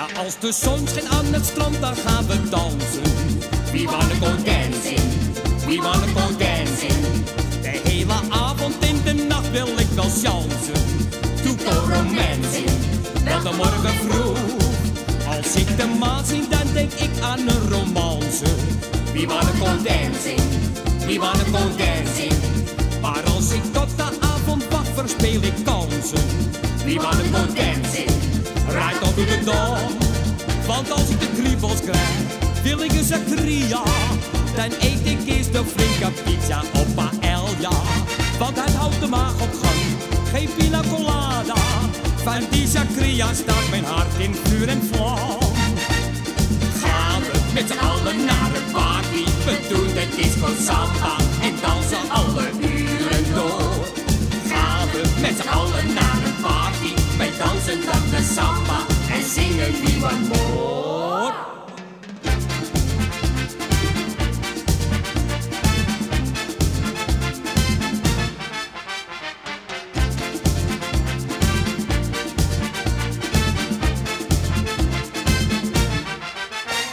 als de zon schijnt aan het strand, dan gaan we dansen. We wanna go dancing, we wanna go dancing. De hele avond in de nacht wil ik wel chansen. To go romancing, Wel de morgen vroeg, als ik de maan zie, dan denk ik aan een romance. we wanna go dancing, we wanna go dancing. Maar als ik tot de avond wacht, verspeel ik kansen. We wanna go dancing, want als ik de kriebels krijg, wil ik een sangria. Dan eet ik eerst een flinke pizza op paella. Want het houdt de maag op gang, geen pina colada. Van die sangria staat mijn hart in vuur en vlam. one more.